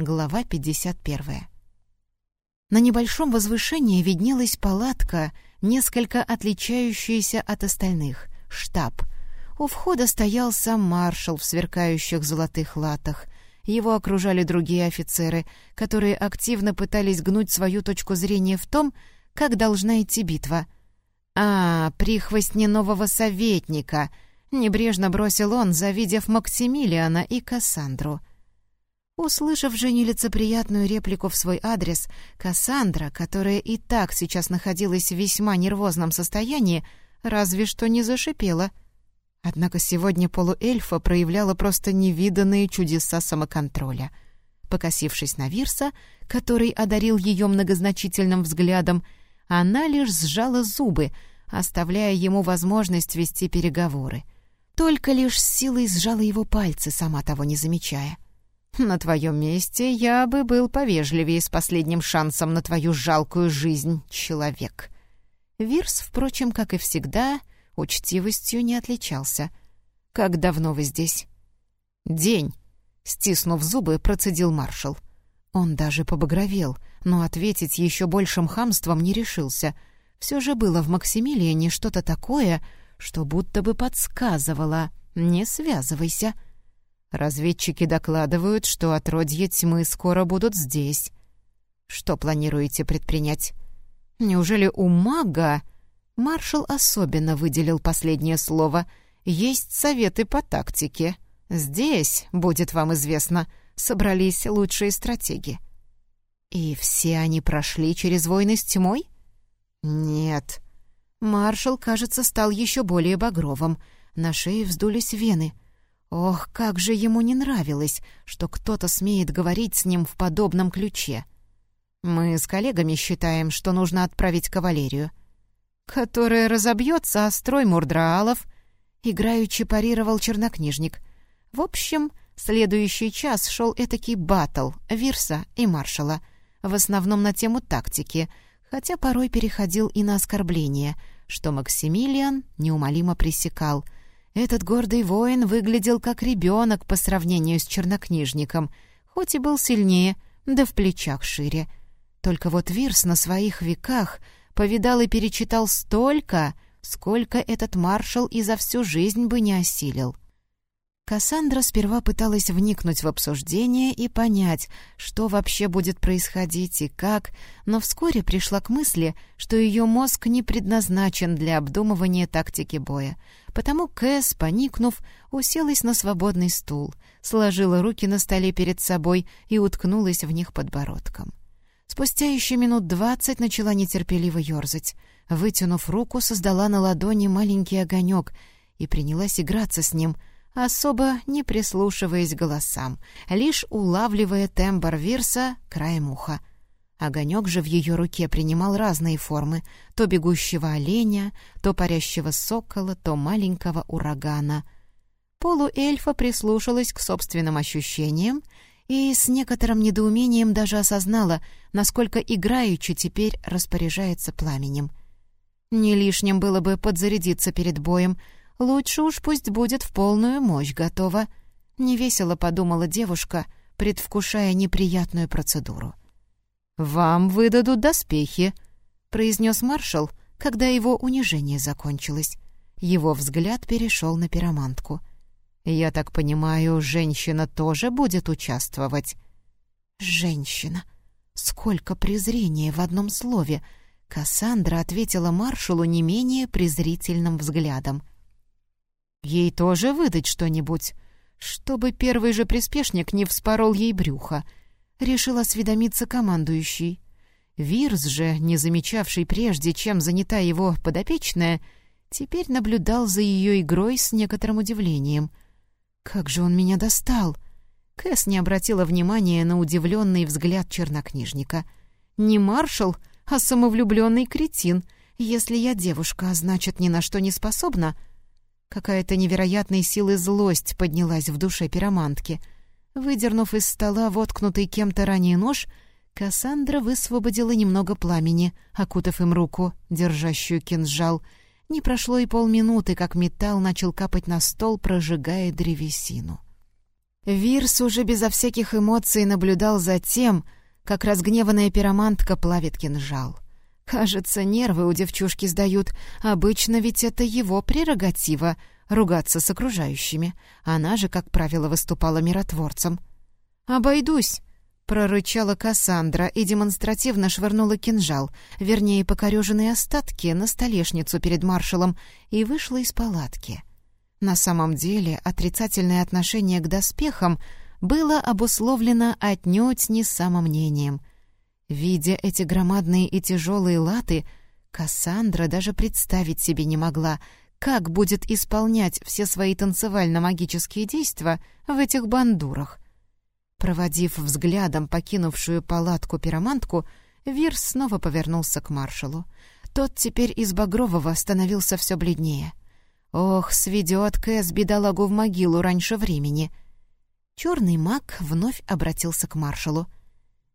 Глава 51. На небольшом возвышении виднелась палатка, несколько отличающаяся от остальных — штаб. У входа стоял сам маршал в сверкающих золотых латах. Его окружали другие офицеры, которые активно пытались гнуть свою точку зрения в том, как должна идти битва. «А, прихвостни нового советника!» — небрежно бросил он, завидев Максимилиана и Кассандру. Услышав же нелицеприятную реплику в свой адрес, Кассандра, которая и так сейчас находилась в весьма нервозном состоянии, разве что не зашипела. Однако сегодня полуэльфа проявляла просто невиданные чудеса самоконтроля. Покосившись на Вирса, который одарил ее многозначительным взглядом, она лишь сжала зубы, оставляя ему возможность вести переговоры. Только лишь с силой сжала его пальцы, сама того не замечая. — на твоем месте я бы был повежливее с последним шансом на твою жалкую жизнь, человек». Вирс, впрочем, как и всегда, учтивостью не отличался. «Как давно вы здесь?» «День», — стиснув зубы, процедил маршал. Он даже побагровел, но ответить еще большим хамством не решился. Все же было в Максимилиане что-то такое, что будто бы подсказывало «не связывайся». Разведчики докладывают, что отродье тьмы скоро будут здесь. Что планируете предпринять? Неужели у мага... Маршал особенно выделил последнее слово. Есть советы по тактике. Здесь, будет вам известно, собрались лучшие стратеги. И все они прошли через войны с тьмой? Нет. Маршал, кажется, стал еще более багровым. На шее вздулись вены — Ох, как же ему не нравилось, что кто-то смеет говорить с ним в подобном ключе. Мы с коллегами считаем, что нужно отправить кавалерию. Которая разобьется о строй мурдраалов, играючи парировал чернокнижник. В общем, следующий час шел этакий батл Вирса и маршала, в основном на тему тактики, хотя порой переходил и на оскорбление, что Максимилиан неумолимо пресекал — этот гордый воин выглядел как ребенок по сравнению с чернокнижником, хоть и был сильнее, да в плечах шире. Только вот Вирс на своих веках повидал и перечитал столько, сколько этот маршал и за всю жизнь бы не осилил. Кассандра сперва пыталась вникнуть в обсуждение и понять, что вообще будет происходить и как, но вскоре пришла к мысли, что ее мозг не предназначен для обдумывания тактики боя. Потому Кэс, поникнув, уселась на свободный стул, сложила руки на столе перед собой и уткнулась в них подбородком. Спустя еще минут двадцать начала нетерпеливо ерзать. Вытянув руку, создала на ладони маленький огонек и принялась играться с ним — особо не прислушиваясь голосам, лишь улавливая тембр вирса краем уха. Огонек же в ее руке принимал разные формы, то бегущего оленя, то парящего сокола, то маленького урагана. Полуэльфа прислушалась к собственным ощущениям и с некоторым недоумением даже осознала, насколько играючи теперь распоряжается пламенем. Не лишним было бы подзарядиться перед боем — Лучше уж пусть будет в полную мощь готова. Невесело подумала девушка, предвкушая неприятную процедуру. «Вам выдадут доспехи», — произнес маршал, когда его унижение закончилось. Его взгляд перешел на пиромантку. «Я так понимаю, женщина тоже будет участвовать?» «Женщина! Сколько презрения в одном слове!» Кассандра ответила маршалу не менее презрительным взглядом — Ей тоже выдать что-нибудь, чтобы первый же приспешник не вспорол ей брюхо. Решил осведомиться командующий. Вирс же, не замечавший прежде, чем занята его подопечная, теперь наблюдал за ее игрой с некоторым удивлением. «Как же он меня достал!» Кэс не обратила внимания на удивленный взгляд чернокнижника. «Не маршал, а самовлюбленный кретин. Если я девушка, а значит, ни на что не способна, Какая-то невероятной силы злость поднялась в душе пиромантки. Выдернув из стола воткнутый кем-то ранее нож, Кассандра высвободила немного пламени, окутав им руку, держащую кинжал. Не прошло и полминуты, как металл начал капать на стол, прожигая древесину. Вирс уже безо всяких эмоций наблюдал за тем, как разгневанная пиромантка плавит кинжал. Кажется, нервы у девчушки сдают. Обычно ведь это его прерогатива — ругаться с окружающими. Она же, как правило, выступала миротворцем. «Обойдусь!» — прорычала Кассандра и демонстративно швырнула кинжал, вернее, покореженные остатки, на столешницу перед маршалом и вышла из палатки. На самом деле отрицательное отношение к доспехам было обусловлено отнюдь не самомнением. Видя эти громадные и тяжелые латы, Кассандра даже представить себе не могла, как будет исполнять все свои танцевально-магические действия в этих бандурах. Проводив взглядом покинувшую палатку пиромантку, Вирс снова повернулся к маршалу. Тот теперь из Багрового становился все бледнее. Ох, сведет Кэс бедолагу в могилу раньше времени. Черный маг вновь обратился к маршалу.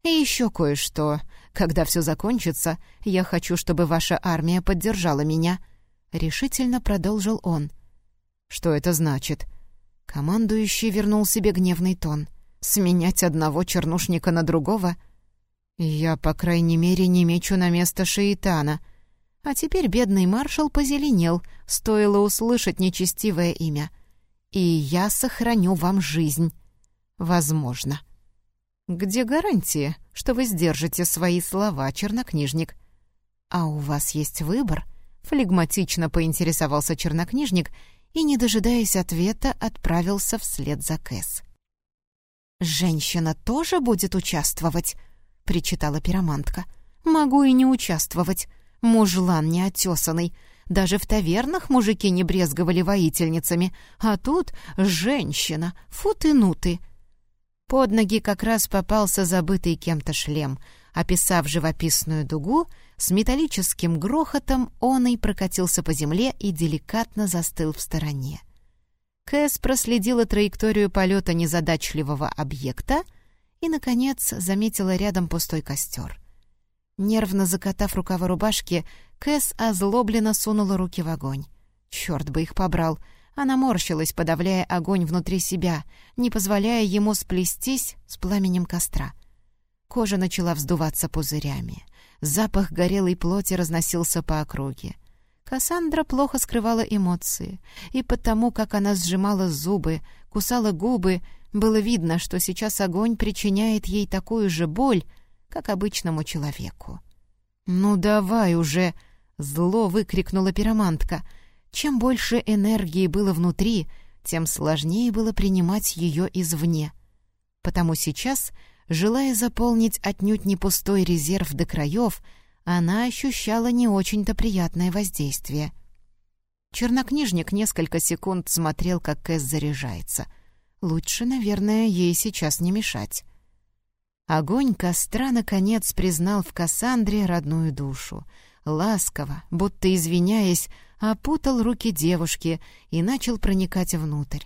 «И еще кое-что. Когда все закончится, я хочу, чтобы ваша армия поддержала меня», — решительно продолжил он. «Что это значит?» Командующий вернул себе гневный тон. «Сменять одного чернушника на другого?» «Я, по крайней мере, не мечу на место Шейтана», — а теперь бедный маршал позеленел, стоило услышать нечестивое имя. «И я сохраню вам жизнь. Возможно». «Где гарантия, что вы сдержите свои слова, чернокнижник?» «А у вас есть выбор?» — флегматично поинтересовался чернокнижник и, не дожидаясь ответа, отправился вслед за Кэс. «Женщина тоже будет участвовать?» — причитала пиромантка. «Могу и не участвовать. Мужлан неотесанный. Даже в тавернах мужики не брезговали воительницами, а тут женщина, фу. Под ноги как раз попался забытый кем-то шлем. Описав живописную дугу, с металлическим грохотом он и прокатился по земле и деликатно застыл в стороне. Кэс проследила траекторию полета незадачливого объекта и, наконец, заметила рядом пустой костер. Нервно закатав рукава рубашки, Кэс озлобленно сунула руки в огонь. Черт бы их побрал! Она морщилась, подавляя огонь внутри себя, не позволяя ему сплестись с пламенем костра. Кожа начала вздуваться пузырями. Запах горелой плоти разносился по округе. Кассандра плохо скрывала эмоции, и потому, как она сжимала зубы, кусала губы, было видно, что сейчас огонь причиняет ей такую же боль, как обычному человеку. «Ну давай уже!» — зло выкрикнула пиромантка. Чем больше энергии было внутри, тем сложнее было принимать ее извне. Потому сейчас, желая заполнить отнюдь не пустой резерв до краев, она ощущала не очень-то приятное воздействие. Чернокнижник несколько секунд смотрел, как Кэс заряжается. Лучше, наверное, ей сейчас не мешать. Огонь костра, наконец, признал в Кассандре родную душу. Ласково, будто извиняясь, опутал руки девушки и начал проникать внутрь.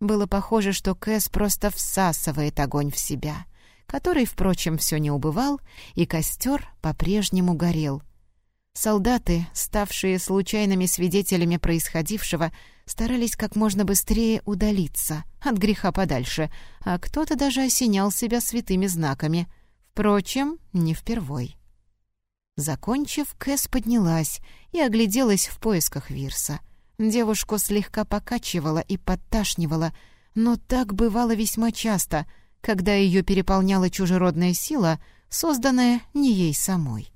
Было похоже, что Кэс просто всасывает огонь в себя, который, впрочем, все не убывал, и костер по-прежнему горел. Солдаты, ставшие случайными свидетелями происходившего, старались как можно быстрее удалиться от греха подальше, а кто-то даже осенял себя святыми знаками. Впрочем, не впервой. Закончив, Кэс поднялась и огляделась в поисках Вирса. Девушку слегка покачивала и подташнивала, но так бывало весьма часто, когда ее переполняла чужеродная сила, созданная не ей самой.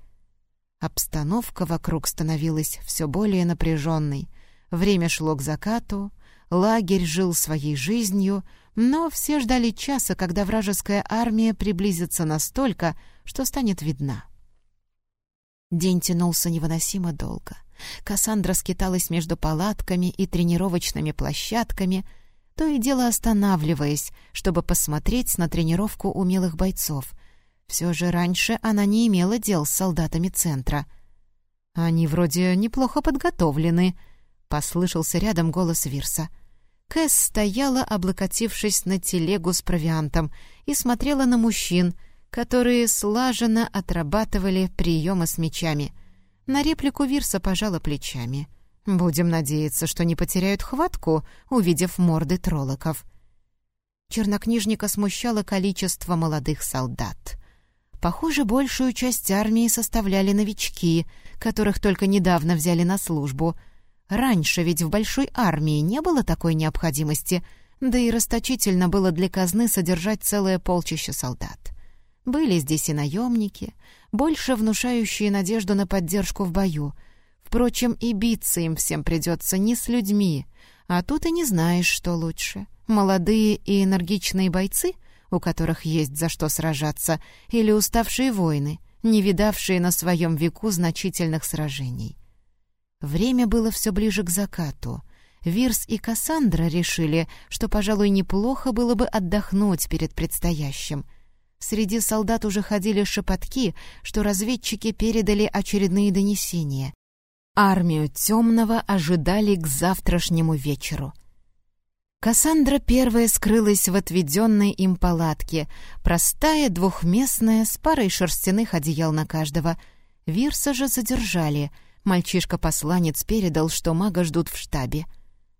Обстановка вокруг становилась все более напряженной — Время шло к закату, лагерь жил своей жизнью, но все ждали часа, когда вражеская армия приблизится настолько, что станет видна. День тянулся невыносимо долго. Кассандра скиталась между палатками и тренировочными площадками, то и дело останавливаясь, чтобы посмотреть на тренировку умелых бойцов. Все же раньше она не имела дел с солдатами центра. «Они вроде неплохо подготовлены», Послышался рядом голос Вирса. Кэс стояла, облокотившись на телегу с провиантом, и смотрела на мужчин, которые слаженно отрабатывали приемы с мечами. На реплику Вирса пожала плечами. «Будем надеяться, что не потеряют хватку, увидев морды троллоков». чернокнижника смущало количество молодых солдат. Похоже, большую часть армии составляли новички, которых только недавно взяли на службу. Раньше ведь в большой армии не было такой необходимости, да и расточительно было для казны содержать целое полчище солдат. Были здесь и наемники, больше внушающие надежду на поддержку в бою. Впрочем, и биться им всем придется не с людьми, а тут и не знаешь, что лучше. Молодые и энергичные бойцы — у которых есть за что сражаться, или уставшие воины, не видавшие на своем веку значительных сражений. Время было все ближе к закату. Вирс и Кассандра решили, что, пожалуй, неплохо было бы отдохнуть перед предстоящим. Среди солдат уже ходили шепотки, что разведчики передали очередные донесения. Армию темного ожидали к завтрашнему вечеру — Кассандра первая скрылась в отведенной им палатке, простая, двухместная, с парой шерстяных одеял на каждого. Вирса же задержали. Мальчишка-посланец передал, что мага ждут в штабе.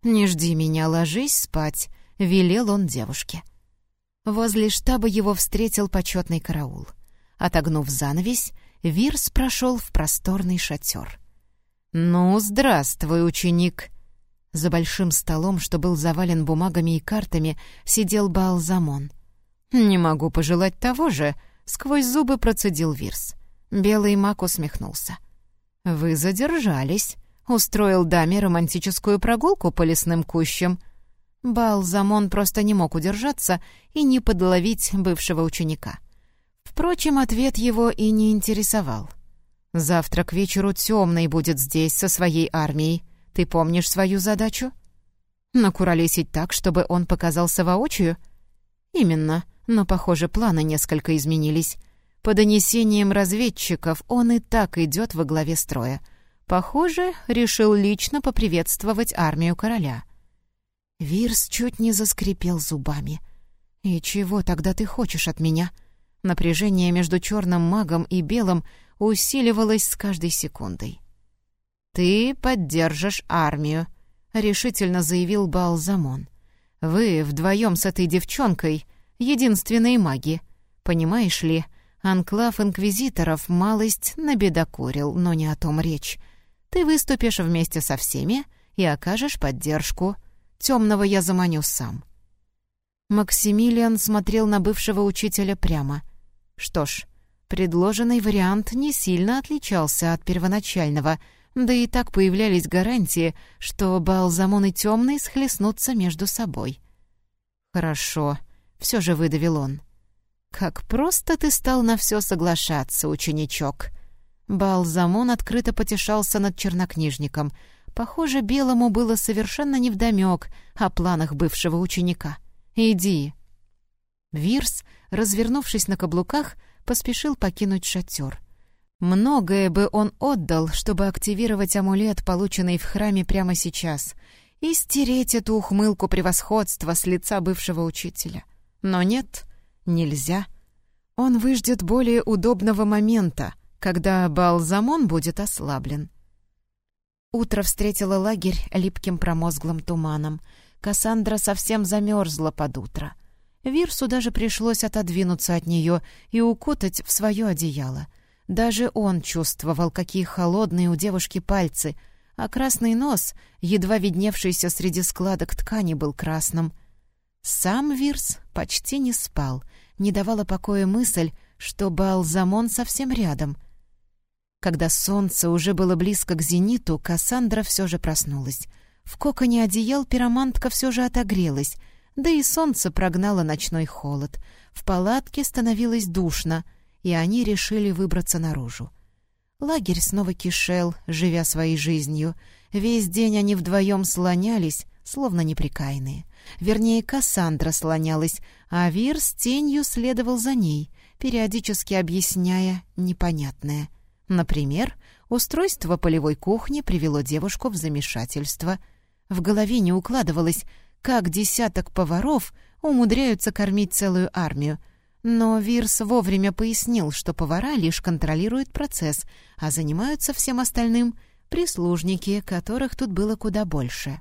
«Не жди меня, ложись спать», — велел он девушке. Возле штаба его встретил почетный караул. Отогнув занавесь, Вирс прошел в просторный шатер. «Ну, здравствуй, ученик!» За большим столом, что был завален бумагами и картами, сидел Баалзамон. «Не могу пожелать того же», — сквозь зубы процедил Вирс. Белый маг усмехнулся. «Вы задержались», — устроил даме романтическую прогулку по лесным кущам. Балзамон просто не мог удержаться и не подловить бывшего ученика. Впрочем, ответ его и не интересовал. «Завтра к вечеру темный будет здесь со своей армией», ты помнишь свою задачу? Накуролесить так, чтобы он показался воочию? Именно, но, похоже, планы несколько изменились. По донесениям разведчиков, он и так идет во главе строя. Похоже, решил лично поприветствовать армию короля. Вирс чуть не заскрипел зубами. «И чего тогда ты хочешь от меня?» Напряжение между черным магом и белым усиливалось с каждой секундой. «Ты поддержишь армию», — решительно заявил Балзамон. «Вы вдвоем с этой девчонкой единственные маги. Понимаешь ли, анклав инквизиторов малость набедокурил, но не о том речь. Ты выступишь вместе со всеми и окажешь поддержку. Темного я заманю сам». Максимилиан смотрел на бывшего учителя прямо. Что ж, предложенный вариант не сильно отличался от первоначального — да и так появлялись гарантии, что Балзамон и Темный схлестнутся между собой. «Хорошо», — все же выдавил он. «Как просто ты стал на все соглашаться, ученичок!» Балзамон открыто потешался над чернокнижником. Похоже, Белому было совершенно невдомёк о планах бывшего ученика. «Иди!» Вирс, развернувшись на каблуках, поспешил покинуть шатер. Многое бы он отдал, чтобы активировать амулет, полученный в храме прямо сейчас, и стереть эту ухмылку превосходства с лица бывшего учителя. Но нет, нельзя. Он выждет более удобного момента, когда Балзамон будет ослаблен. Утро встретило лагерь липким промозглым туманом. Кассандра совсем замерзла под утро. Вирсу даже пришлось отодвинуться от нее и укутать в свое одеяло — даже он чувствовал, какие холодные у девушки пальцы, а красный нос, едва видневшийся среди складок ткани, был красным. Сам Вирс почти не спал, не давала покоя мысль, что Балзамон совсем рядом. Когда солнце уже было близко к зениту, Кассандра все же проснулась. В коконе одеял пиромантка все же отогрелась, да и солнце прогнало ночной холод. В палатке становилось душно — и они решили выбраться наружу. Лагерь снова кишел, живя своей жизнью. Весь день они вдвоем слонялись, словно неприкаянные. Вернее, Кассандра слонялась, а Вир с тенью следовал за ней, периодически объясняя непонятное. Например, устройство полевой кухни привело девушку в замешательство. В голове не укладывалось, как десяток поваров умудряются кормить целую армию — но Вирс вовремя пояснил, что повара лишь контролируют процесс, а занимаются всем остальным прислужники, которых тут было куда больше.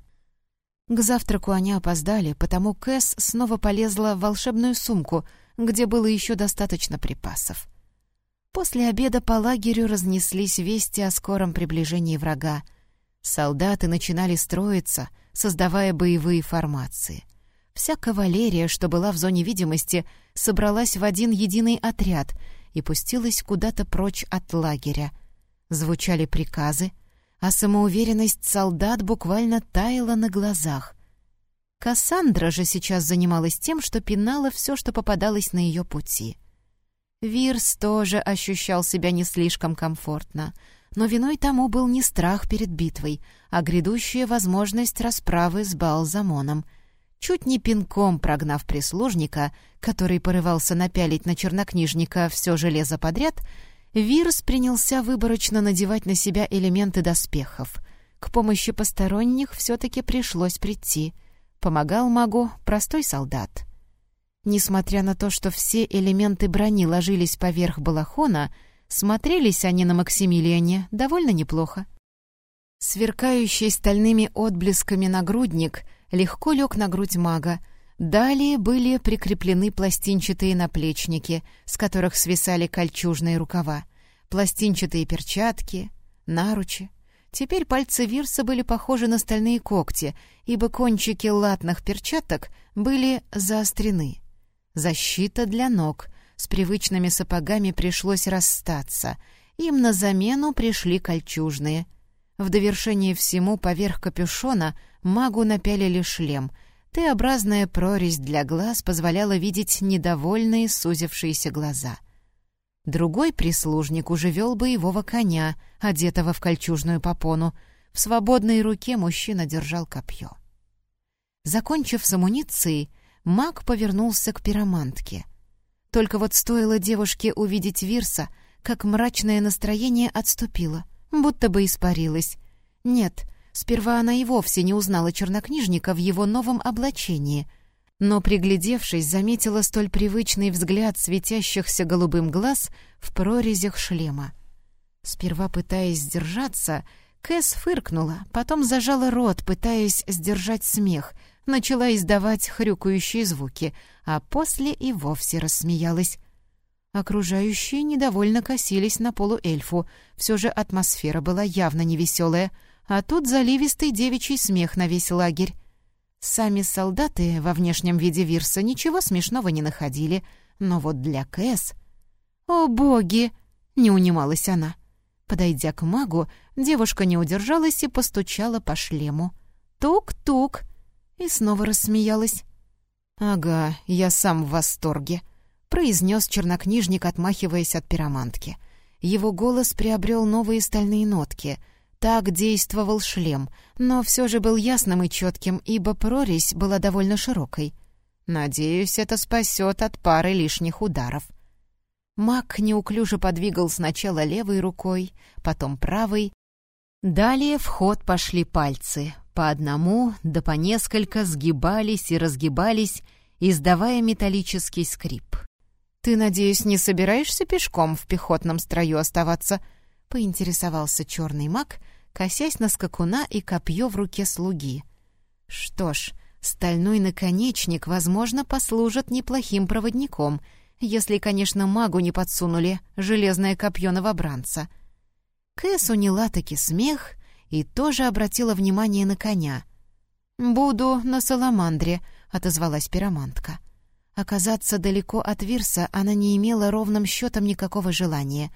К завтраку они опоздали, потому Кэс снова полезла в волшебную сумку, где было еще достаточно припасов. После обеда по лагерю разнеслись вести о скором приближении врага. Солдаты начинали строиться, создавая боевые формации. Вся кавалерия, что была в зоне видимости, собралась в один единый отряд и пустилась куда-то прочь от лагеря. Звучали приказы, а самоуверенность солдат буквально таяла на глазах. Кассандра же сейчас занималась тем, что пинала все, что попадалось на ее пути. Вирс тоже ощущал себя не слишком комфортно, но виной тому был не страх перед битвой, а грядущая возможность расправы с Балзамоном — чуть не пинком прогнав прислужника, который порывался напялить на чернокнижника все железо подряд, Вирс принялся выборочно надевать на себя элементы доспехов. К помощи посторонних все-таки пришлось прийти. Помогал магу простой солдат. Несмотря на то, что все элементы брони ложились поверх балахона, смотрелись они на Максимилиане довольно неплохо. Сверкающий стальными отблесками нагрудник — легко лег на грудь мага. Далее были прикреплены пластинчатые наплечники, с которых свисали кольчужные рукава, пластинчатые перчатки, наручи. Теперь пальцы Вирса были похожи на стальные когти, ибо кончики латных перчаток были заострены. Защита для ног. С привычными сапогами пришлось расстаться. Им на замену пришли кольчужные. В довершение всему поверх капюшона — магу напялили шлем. Т-образная прорезь для глаз позволяла видеть недовольные сузившиеся глаза. Другой прислужник уже вел боевого коня, одетого в кольчужную попону. В свободной руке мужчина держал копье. Закончив с амуницией, маг повернулся к пиромантке. Только вот стоило девушке увидеть Вирса, как мрачное настроение отступило, будто бы испарилось. Нет, Сперва она и вовсе не узнала чернокнижника в его новом облачении, но, приглядевшись, заметила столь привычный взгляд светящихся голубым глаз в прорезях шлема. Сперва пытаясь сдержаться, Кэс фыркнула, потом зажала рот, пытаясь сдержать смех, начала издавать хрюкающие звуки, а после и вовсе рассмеялась. Окружающие недовольно косились на полуэльфу, все же атмосфера была явно невеселая — а тут заливистый девичий смех на весь лагерь. Сами солдаты во внешнем виде Вирса ничего смешного не находили, но вот для Кэс... «О, боги!» — не унималась она. Подойдя к магу, девушка не удержалась и постучала по шлему. «Тук-тук!» И снова рассмеялась. «Ага, я сам в восторге», — произнес чернокнижник, отмахиваясь от пиромантки. Его голос приобрел новые стальные нотки — так действовал шлем, но все же был ясным и четким, ибо прорезь была довольно широкой. Надеюсь, это спасет от пары лишних ударов. Маг неуклюже подвигал сначала левой рукой, потом правой. Далее в ход пошли пальцы. По одному, да по несколько сгибались и разгибались, издавая металлический скрип. «Ты, надеюсь, не собираешься пешком в пехотном строю оставаться?» — поинтересовался черный маг, косясь на скакуна и копье в руке слуги. Что ж, стальной наконечник, возможно, послужит неплохим проводником, если, конечно, магу не подсунули железное копье новобранца. Кэс уняла таки смех и тоже обратила внимание на коня. «Буду на Саламандре», — отозвалась пиромантка. Оказаться далеко от Вирса она не имела ровным счетом никакого желания.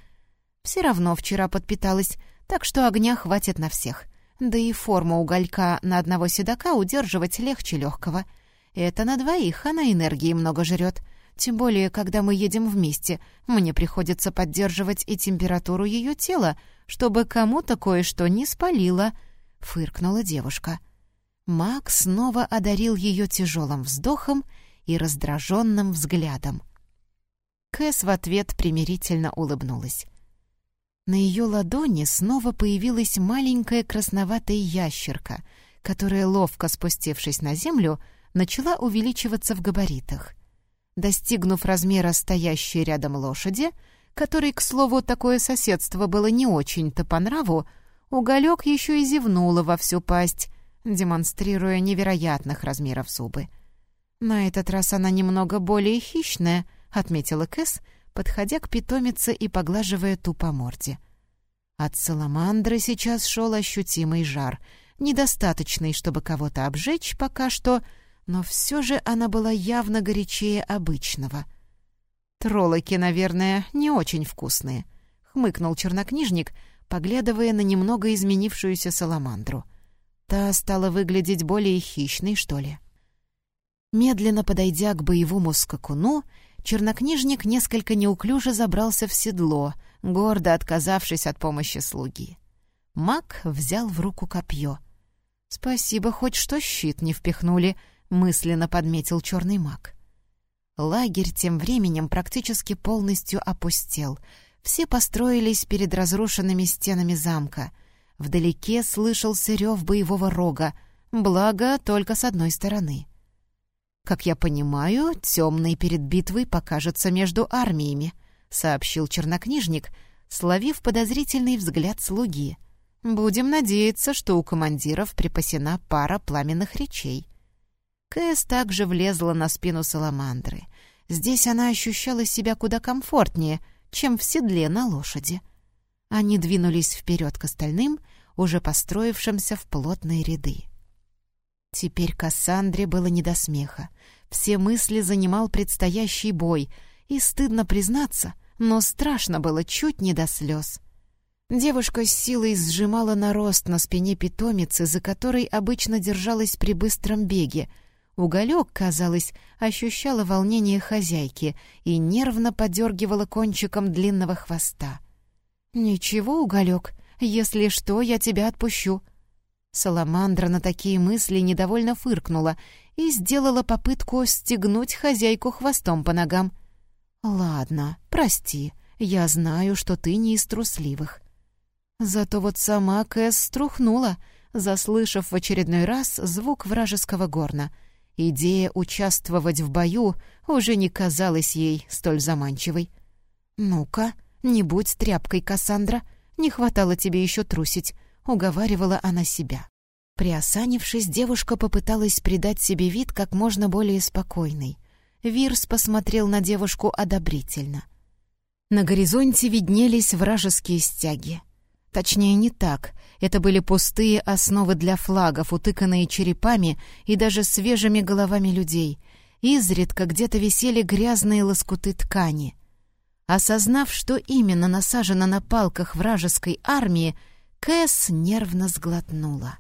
Все равно вчера подпиталась так что огня хватит на всех. Да и форму уголька на одного седока удерживать легче легкого. Это на двоих она энергии много жрет. Тем более, когда мы едем вместе, мне приходится поддерживать и температуру ее тела, чтобы кому-то кое-что не спалило», — фыркнула девушка. Мак снова одарил ее тяжелым вздохом и раздраженным взглядом. Кэс в ответ примирительно улыбнулась. На ее ладони снова появилась маленькая красноватая ящерка, которая, ловко спустившись на землю, начала увеличиваться в габаритах. Достигнув размера стоящей рядом лошади, которой, к слову, такое соседство было не очень-то по нраву, уголек еще и зевнула во всю пасть. демонстрируя невероятных размеров зубы. «На этот раз она немного более хищная», — отметила Кэс, подходя к питомице и поглаживая ту по морде. От саламандры сейчас шел ощутимый жар, недостаточный, чтобы кого-то обжечь пока что, но все же она была явно горячее обычного. «Троллоки, наверное, не очень вкусные», — хмыкнул чернокнижник, поглядывая на немного изменившуюся саламандру. Та стала выглядеть более хищной, что ли. Медленно подойдя к боевому скакуну, чернокнижник несколько неуклюже забрался в седло, гордо отказавшись от помощи слуги. Маг взял в руку копье. «Спасибо, хоть что щит не впихнули», — мысленно подметил черный маг. Лагерь тем временем практически полностью опустел. Все построились перед разрушенными стенами замка. Вдалеке слышался рев боевого рога, благо только с одной стороны — «Как я понимаю, темный перед битвой покажется между армиями», — сообщил чернокнижник, словив подозрительный взгляд слуги. «Будем надеяться, что у командиров припасена пара пламенных речей». Кэс также влезла на спину саламандры. Здесь она ощущала себя куда комфортнее, чем в седле на лошади. Они двинулись вперед к остальным, уже построившимся в плотные ряды. Теперь Кассандре было не до смеха. Все мысли занимал предстоящий бой, и, стыдно признаться, но страшно было чуть не до слез. Девушка с силой сжимала нарост на спине питомицы, за которой обычно держалась при быстром беге. Уголек, казалось, ощущала волнение хозяйки и нервно подергивала кончиком длинного хвоста. «Ничего, Уголек, если что, я тебя отпущу», Саламандра на такие мысли недовольно фыркнула и сделала попытку стегнуть хозяйку хвостом по ногам. «Ладно, прости, я знаю, что ты не из трусливых». Зато вот сама Кэс струхнула, заслышав в очередной раз звук вражеского горна. Идея участвовать в бою уже не казалась ей столь заманчивой. «Ну-ка, не будь тряпкой, Кассандра, не хватало тебе еще трусить. — уговаривала она себя. Приосанившись, девушка попыталась придать себе вид как можно более спокойный. Вирс посмотрел на девушку одобрительно. На горизонте виднелись вражеские стяги. Точнее, не так. Это были пустые основы для флагов, утыканные черепами и даже свежими головами людей. Изредка где-то висели грязные лоскуты ткани. Осознав, что именно насажено на палках вражеской армии, Кэс нервно сглотнула.